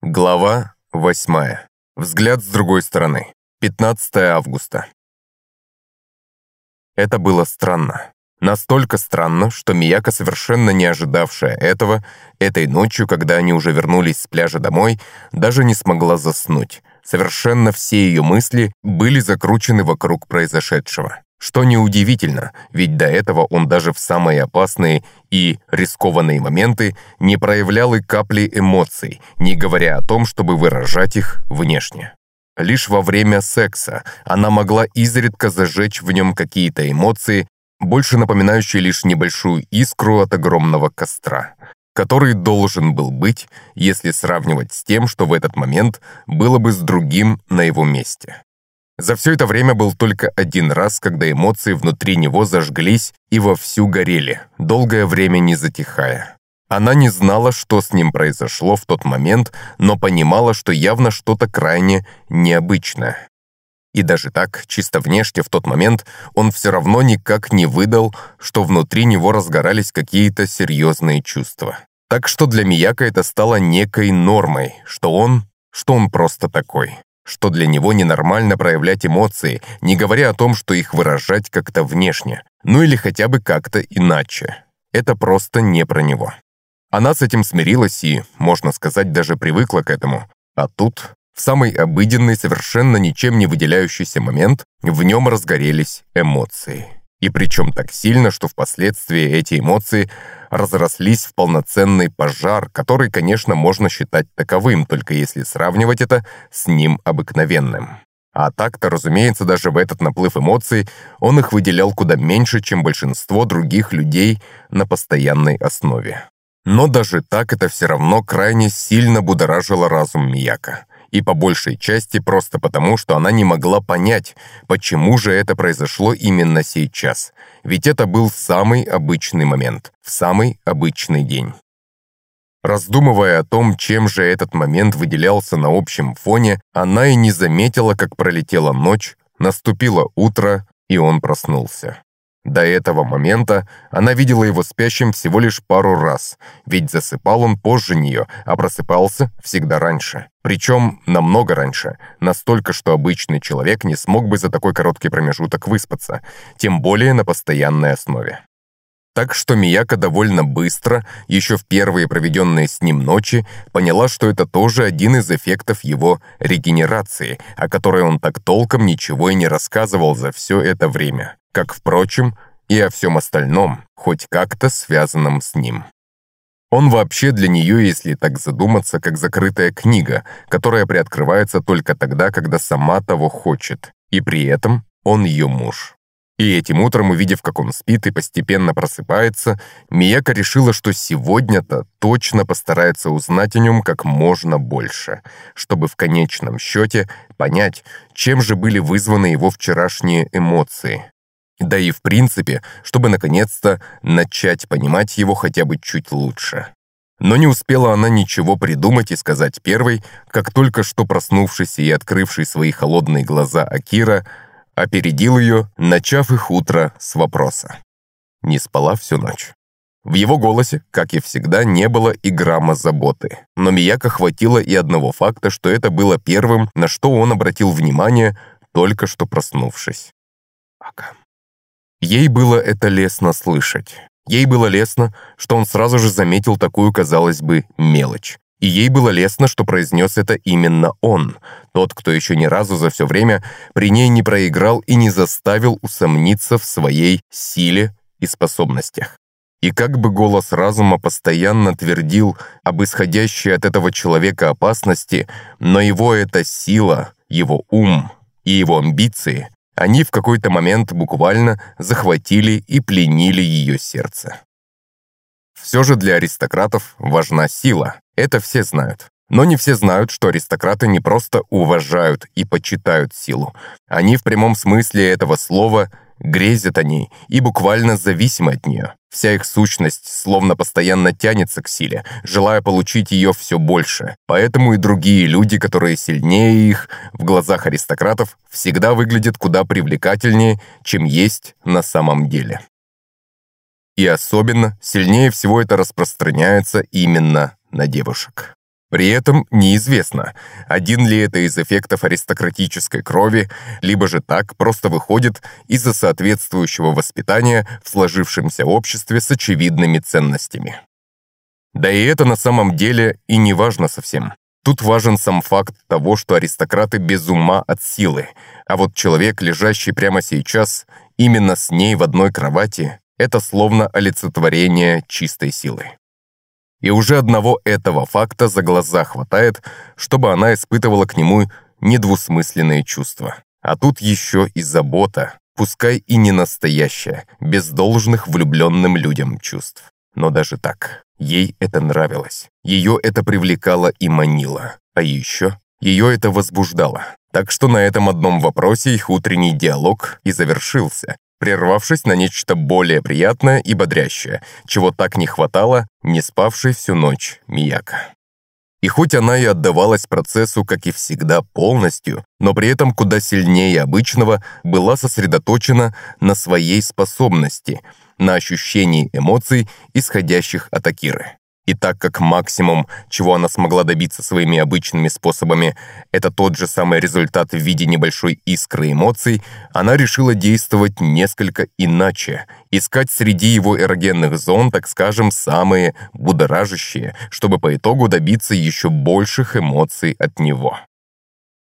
Глава 8. Взгляд с другой стороны. 15 августа. Это было странно. Настолько странно, что Мияка, совершенно не ожидавшая этого, этой ночью, когда они уже вернулись с пляжа домой, даже не смогла заснуть. Совершенно все ее мысли были закручены вокруг произошедшего. Что неудивительно, ведь до этого он даже в самые опасные и рискованные моменты не проявлял и капли эмоций, не говоря о том, чтобы выражать их внешне. Лишь во время секса она могла изредка зажечь в нем какие-то эмоции, больше напоминающие лишь небольшую искру от огромного костра, который должен был быть, если сравнивать с тем, что в этот момент было бы с другим на его месте. За все это время был только один раз, когда эмоции внутри него зажглись и вовсю горели, долгое время не затихая. Она не знала, что с ним произошло в тот момент, но понимала, что явно что-то крайне необычное. И даже так, чисто внешне в тот момент, он все равно никак не выдал, что внутри него разгорались какие-то серьезные чувства. Так что для Мияка это стало некой нормой, что он, что он просто такой что для него ненормально проявлять эмоции, не говоря о том, что их выражать как-то внешне, ну или хотя бы как-то иначе. Это просто не про него. Она с этим смирилась и, можно сказать, даже привыкла к этому. А тут, в самый обыденный, совершенно ничем не выделяющийся момент, в нем разгорелись эмоции. И причем так сильно, что впоследствии эти эмоции разрослись в полноценный пожар, который, конечно, можно считать таковым, только если сравнивать это с ним обыкновенным. А так-то, разумеется, даже в этот наплыв эмоций он их выделял куда меньше, чем большинство других людей на постоянной основе. Но даже так это все равно крайне сильно будоражило разум Мияка и по большей части просто потому, что она не могла понять, почему же это произошло именно сейчас. Ведь это был самый обычный момент, в самый обычный день. Раздумывая о том, чем же этот момент выделялся на общем фоне, она и не заметила, как пролетела ночь, наступило утро, и он проснулся. До этого момента она видела его спящим всего лишь пару раз, ведь засыпал он позже нее, а просыпался всегда раньше. Причем намного раньше, настолько, что обычный человек не смог бы за такой короткий промежуток выспаться, тем более на постоянной основе. Так что Мияка довольно быстро, еще в первые проведенные с ним ночи, поняла, что это тоже один из эффектов его регенерации, о которой он так толком ничего и не рассказывал за все это время как, впрочем, и о всем остальном, хоть как-то связанном с ним. Он вообще для нее, если так задуматься, как закрытая книга, которая приоткрывается только тогда, когда сама того хочет, и при этом он ее муж. И этим утром, увидев, как он спит и постепенно просыпается, Мияка решила, что сегодня-то точно постарается узнать о нем как можно больше, чтобы в конечном счете понять, чем же были вызваны его вчерашние эмоции, да и в принципе, чтобы наконец-то начать понимать его хотя бы чуть лучше. Но не успела она ничего придумать и сказать первой, как только что проснувшийся и открывший свои холодные глаза Акира опередил ее, начав их утро с вопроса. Не спала всю ночь. В его голосе, как и всегда, не было и грамма заботы. Но Мияка хватило и одного факта, что это было первым, на что он обратил внимание, только что проснувшись. «Пока», Ей было это лестно слышать. Ей было лестно, что он сразу же заметил такую, казалось бы, мелочь. И ей было лестно, что произнес это именно он, тот, кто еще ни разу за все время при ней не проиграл и не заставил усомниться в своей силе и способностях. И как бы голос разума постоянно твердил об исходящей от этого человека опасности, но его эта сила, его ум и его амбиции они в какой-то момент буквально захватили и пленили ее сердце. Все же для аристократов важна сила, это все знают. Но не все знают, что аристократы не просто уважают и почитают силу. Они в прямом смысле этого слова грезят о ней и буквально зависимы от нее. Вся их сущность словно постоянно тянется к силе, желая получить ее все больше. Поэтому и другие люди, которые сильнее их, в глазах аристократов, всегда выглядят куда привлекательнее, чем есть на самом деле. И особенно сильнее всего это распространяется именно на девушек. При этом неизвестно, один ли это из эффектов аристократической крови, либо же так просто выходит из-за соответствующего воспитания в сложившемся обществе с очевидными ценностями. Да и это на самом деле и не важно совсем. Тут важен сам факт того, что аристократы без ума от силы, а вот человек, лежащий прямо сейчас, именно с ней в одной кровати, это словно олицетворение чистой силы. И уже одного этого факта за глаза хватает, чтобы она испытывала к нему недвусмысленные чувства. А тут еще и забота, пускай и не настоящая, без должных влюбленным людям чувств. Но даже так, ей это нравилось. Ее это привлекало и манило. А еще ее это возбуждало. Так что на этом одном вопросе их утренний диалог и завершился, прервавшись на нечто более приятное и бодрящее, чего так не хватало не спавшей всю ночь Мияка. И хоть она и отдавалась процессу, как и всегда, полностью, но при этом куда сильнее обычного была сосредоточена на своей способности, на ощущении эмоций, исходящих от Акиры. И так как максимум, чего она смогла добиться своими обычными способами, это тот же самый результат в виде небольшой искры эмоций, она решила действовать несколько иначе. Искать среди его эрогенных зон, так скажем, самые будоражащие, чтобы по итогу добиться еще больших эмоций от него.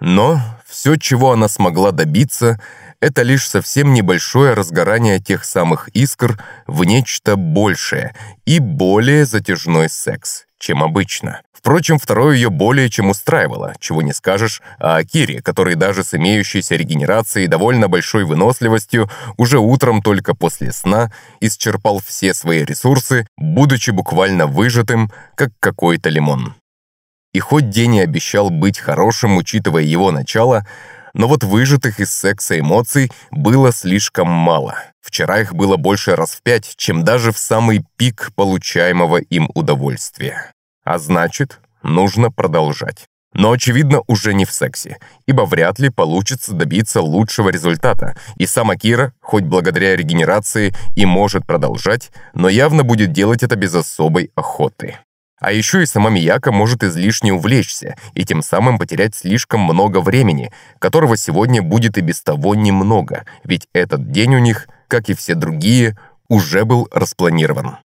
Но все, чего она смогла добиться, это лишь совсем небольшое разгорание тех самых искр в нечто большее и более затяжной секс, чем обычно. Впрочем, второе ее более чем устраивало, чего не скажешь о Акире, который даже с имеющейся регенерацией и довольно большой выносливостью уже утром только после сна исчерпал все свои ресурсы, будучи буквально выжатым, как какой-то лимон. И хоть день и обещал быть хорошим, учитывая его начало, но вот выжатых из секса эмоций было слишком мало. Вчера их было больше раз в пять, чем даже в самый пик получаемого им удовольствия. А значит, нужно продолжать. Но, очевидно, уже не в сексе, ибо вряд ли получится добиться лучшего результата, и сама Кира, хоть благодаря регенерации и может продолжать, но явно будет делать это без особой охоты. А еще и сама Мияка может излишне увлечься и тем самым потерять слишком много времени, которого сегодня будет и без того немного, ведь этот день у них, как и все другие, уже был распланирован.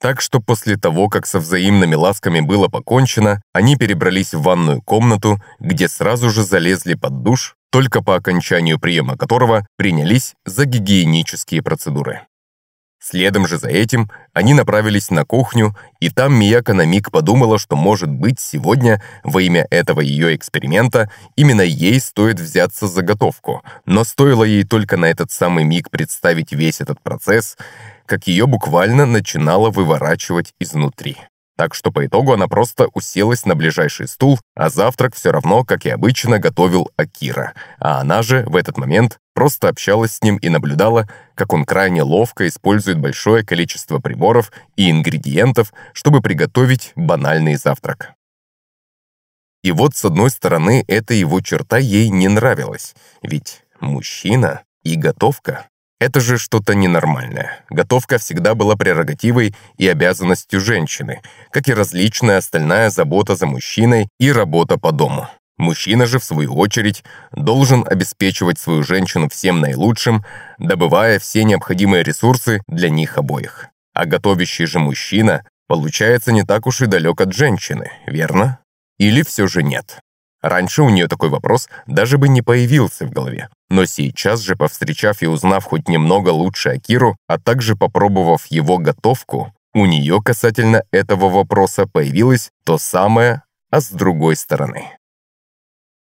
Так что после того, как со взаимными ласками было покончено, они перебрались в ванную комнату, где сразу же залезли под душ, только по окончанию приема которого принялись за гигиенические процедуры. Следом же за этим они направились на кухню, и там Мияка на миг подумала, что, может быть, сегодня, во имя этого ее эксперимента, именно ей стоит взяться за готовку. Но стоило ей только на этот самый миг представить весь этот процесс, как ее буквально начинало выворачивать изнутри. Так что по итогу она просто уселась на ближайший стул, а завтрак все равно, как и обычно, готовил Акира. А она же в этот момент просто общалась с ним и наблюдала, как он крайне ловко использует большое количество приборов и ингредиентов, чтобы приготовить банальный завтрак. И вот, с одной стороны, эта его черта ей не нравилась, ведь мужчина и готовка это же что-то ненормальное. Готовка всегда была прерогативой и обязанностью женщины, как и различная остальная забота за мужчиной и работа по дому. Мужчина же, в свою очередь, должен обеспечивать свою женщину всем наилучшим, добывая все необходимые ресурсы для них обоих. А готовящий же мужчина, получается, не так уж и далек от женщины, верно? Или все же нет? Раньше у нее такой вопрос даже бы не появился в голове. Но сейчас же, повстречав и узнав хоть немного лучше Акиру, а также попробовав его готовку, у нее касательно этого вопроса появилось то самое, а с другой стороны.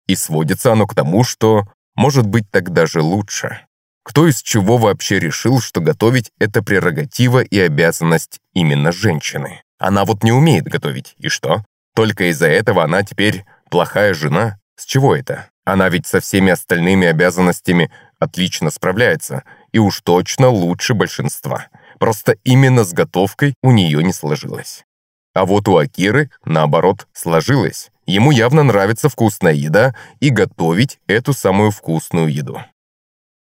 И сводится оно к тому, что может быть так даже лучше. Кто из чего вообще решил, что готовить – это прерогатива и обязанность именно женщины? Она вот не умеет готовить, и что? Только из-за этого она теперь Плохая жена? С чего это? Она ведь со всеми остальными обязанностями отлично справляется, и уж точно лучше большинства. Просто именно с готовкой у нее не сложилось. А вот у Акиры, наоборот, сложилось. Ему явно нравится вкусная еда и готовить эту самую вкусную еду.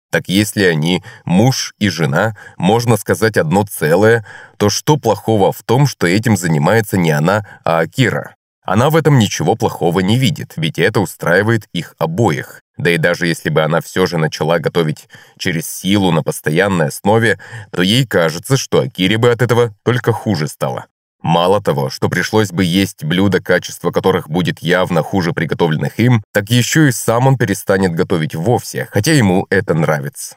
Так если они муж и жена, можно сказать одно целое, то что плохого в том, что этим занимается не она, а Акира? Она в этом ничего плохого не видит, ведь это устраивает их обоих. Да и даже если бы она все же начала готовить через силу на постоянной основе, то ей кажется, что Акире бы от этого только хуже стало. Мало того, что пришлось бы есть блюда, качество которых будет явно хуже приготовленных им, так еще и сам он перестанет готовить вовсе, хотя ему это нравится.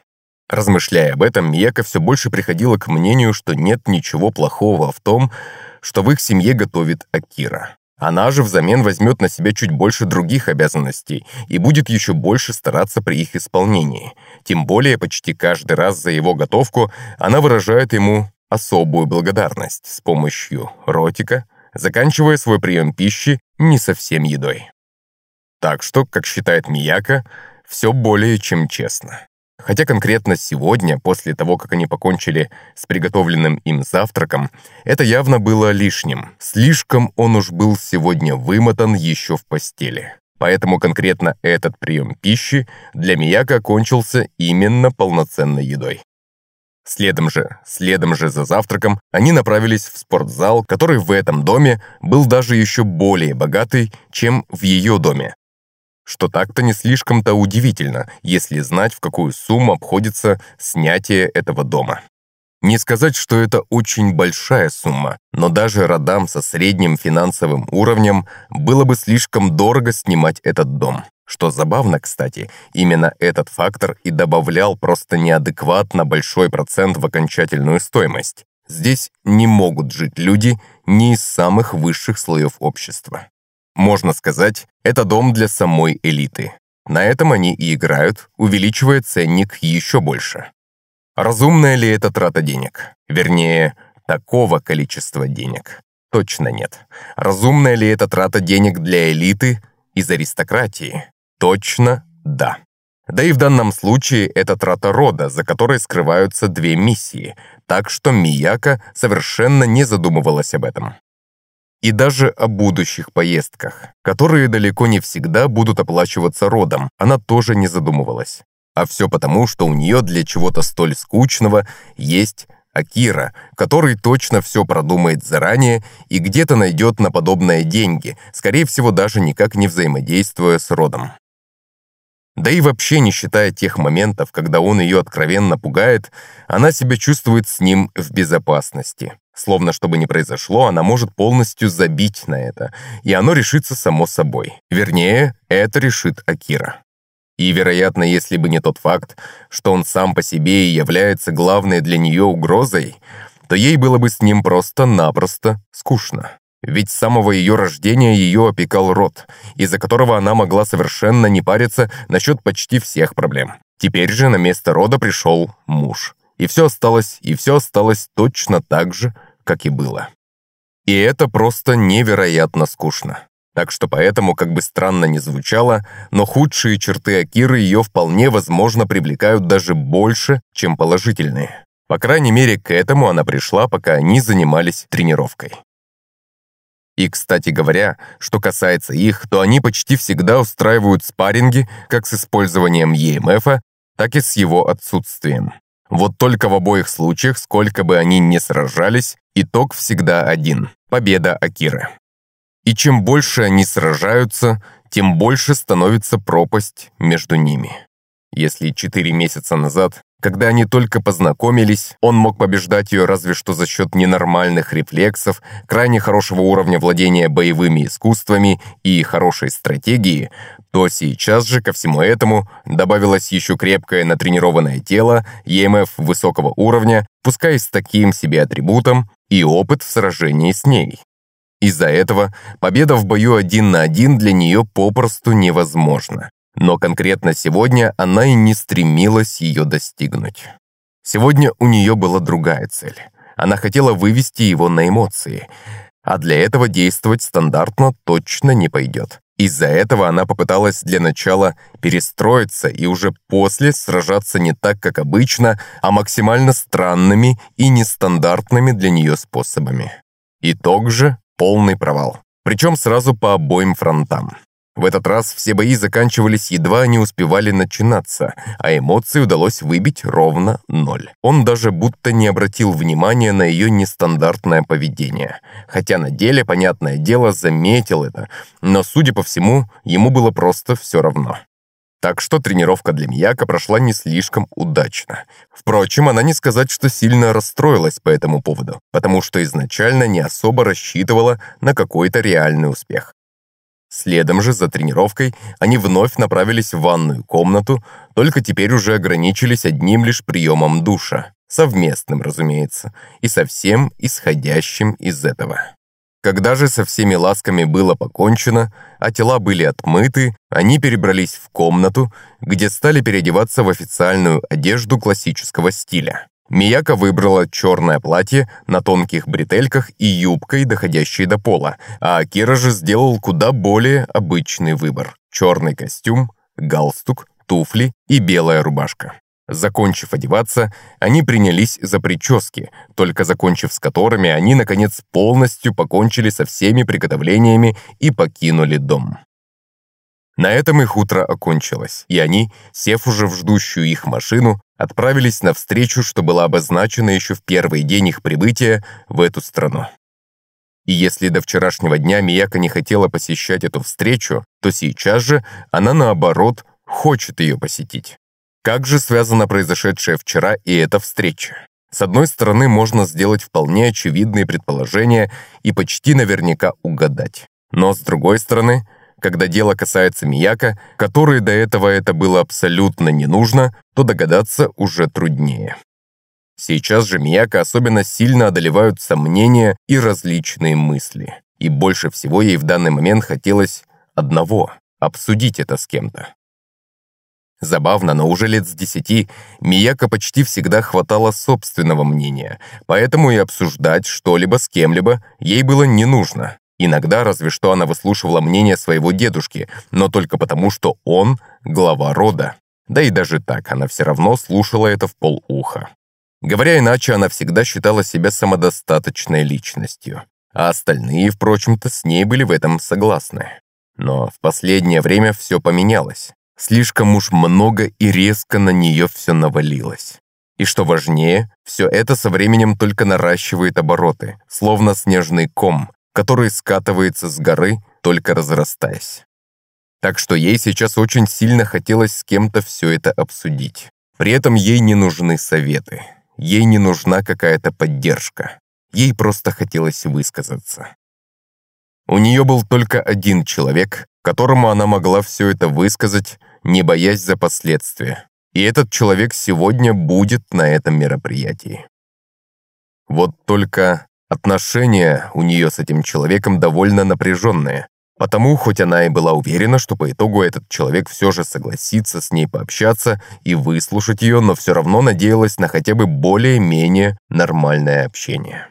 Размышляя об этом, Мияка все больше приходила к мнению, что нет ничего плохого в том, что в их семье готовит Акира. Она же взамен возьмет на себя чуть больше других обязанностей и будет еще больше стараться при их исполнении. Тем более почти каждый раз за его готовку она выражает ему особую благодарность с помощью ротика, заканчивая свой прием пищи не совсем едой. Так что, как считает Мияка, все более чем честно. Хотя конкретно сегодня, после того, как они покончили с приготовленным им завтраком, это явно было лишним. Слишком он уж был сегодня вымотан еще в постели. Поэтому конкретно этот прием пищи для Мияка кончился именно полноценной едой. Следом же, следом же за завтраком они направились в спортзал, который в этом доме был даже еще более богатый, чем в ее доме что так-то не слишком-то удивительно, если знать, в какую сумму обходится снятие этого дома. Не сказать, что это очень большая сумма, но даже родам со средним финансовым уровнем было бы слишком дорого снимать этот дом. Что забавно, кстати, именно этот фактор и добавлял просто неадекватно большой процент в окончательную стоимость. Здесь не могут жить люди не из самых высших слоев общества. Можно сказать, это дом для самой элиты. На этом они и играют, увеличивая ценник еще больше. Разумная ли это трата денег? Вернее, такого количества денег? Точно нет. Разумная ли это трата денег для элиты из аристократии? Точно да. Да и в данном случае это трата рода, за которой скрываются две миссии, так что Мияка совершенно не задумывалась об этом и даже о будущих поездках, которые далеко не всегда будут оплачиваться родом, она тоже не задумывалась. А все потому, что у нее для чего-то столь скучного есть Акира, который точно все продумает заранее и где-то найдет на подобное деньги, скорее всего, даже никак не взаимодействуя с родом. Да и вообще, не считая тех моментов, когда он ее откровенно пугает, она себя чувствует с ним в безопасности. Словно что бы ни произошло, она может полностью забить на это, и оно решится само собой. Вернее, это решит Акира. И, вероятно, если бы не тот факт, что он сам по себе и является главной для нее угрозой, то ей было бы с ним просто-напросто скучно. Ведь с самого ее рождения ее опекал род, из-за которого она могла совершенно не париться насчет почти всех проблем. Теперь же на место рода пришел муж. И все осталось, и все осталось точно так же, как и было. И это просто невероятно скучно. Так что поэтому, как бы странно ни звучало, но худшие черты Акиры ее вполне возможно привлекают даже больше, чем положительные. По крайней мере, к этому она пришла, пока они занимались тренировкой. И, кстати говоря, что касается их, то они почти всегда устраивают спарринги как с использованием ЕМФа, так и с его отсутствием. Вот только в обоих случаях, сколько бы они ни сражались, итог всегда один – победа Акиры. И чем больше они сражаются, тем больше становится пропасть между ними. Если четыре месяца назад, когда они только познакомились, он мог побеждать ее разве что за счет ненормальных рефлексов, крайне хорошего уровня владения боевыми искусствами и хорошей стратегии, то сейчас же ко всему этому добавилось еще крепкое натренированное тело, ЕМФ высокого уровня, пускай с таким себе атрибутом, и опыт в сражении с ней. Из-за этого победа в бою один на один для нее попросту невозможна. Но конкретно сегодня она и не стремилась ее достигнуть. Сегодня у нее была другая цель. Она хотела вывести его на эмоции, а для этого действовать стандартно точно не пойдет. Из-за этого она попыталась для начала перестроиться и уже после сражаться не так, как обычно, а максимально странными и нестандартными для нее способами. Итог же – полный провал. Причем сразу по обоим фронтам. В этот раз все бои заканчивались едва не успевали начинаться, а эмоции удалось выбить ровно ноль. Он даже будто не обратил внимания на ее нестандартное поведение. Хотя на деле, понятное дело, заметил это, но, судя по всему, ему было просто все равно. Так что тренировка для Мияка прошла не слишком удачно. Впрочем, она не сказать, что сильно расстроилась по этому поводу, потому что изначально не особо рассчитывала на какой-то реальный успех. Следом же за тренировкой они вновь направились в ванную комнату, только теперь уже ограничились одним лишь приемом душа. Совместным, разумеется, и совсем исходящим из этого. Когда же со всеми ласками было покончено, а тела были отмыты, они перебрались в комнату, где стали переодеваться в официальную одежду классического стиля. Мияка выбрала черное платье на тонких бретельках и юбкой, доходящей до пола, а Акира же сделал куда более обычный выбор. Черный костюм, галстук, туфли и белая рубашка. Закончив одеваться, они принялись за прически, только закончив с которыми они, наконец, полностью покончили со всеми приготовлениями и покинули дом. На этом их утро окончилось, и они, сев уже в ждущую их машину, отправились на встречу, что была обозначена еще в первый день их прибытия в эту страну. И если до вчерашнего дня Мияка не хотела посещать эту встречу, то сейчас же она, наоборот, хочет ее посетить. Как же связано произошедшее вчера и эта встреча? С одной стороны, можно сделать вполне очевидные предположения и почти наверняка угадать. Но с другой стороны, когда дело касается Мияка, которой до этого это было абсолютно не нужно, то догадаться уже труднее. Сейчас же Мияка особенно сильно одолевают сомнения и различные мысли. И больше всего ей в данный момент хотелось одного – обсудить это с кем-то. Забавно, но уже лет с десяти Мияка почти всегда хватало собственного мнения, поэтому и обсуждать что-либо с кем-либо ей было не нужно. Иногда разве что она выслушивала мнение своего дедушки, но только потому, что он – глава рода. Да и даже так она все равно слушала это в полуха. Говоря иначе, она всегда считала себя самодостаточной личностью. А остальные, впрочем-то, с ней были в этом согласны. Но в последнее время все поменялось. Слишком уж много и резко на нее все навалилось. И что важнее, все это со временем только наращивает обороты, словно снежный ком, который скатывается с горы, только разрастаясь. Так что ей сейчас очень сильно хотелось с кем-то все это обсудить. При этом ей не нужны советы, ей не нужна какая-то поддержка. Ей просто хотелось высказаться. У нее был только один человек, которому она могла все это высказать, не боясь за последствия. И этот человек сегодня будет на этом мероприятии. Вот только отношения у нее с этим человеком довольно напряженные, потому хоть она и была уверена, что по итогу этот человек все же согласится с ней пообщаться и выслушать ее, но все равно надеялась на хотя бы более-менее нормальное общение.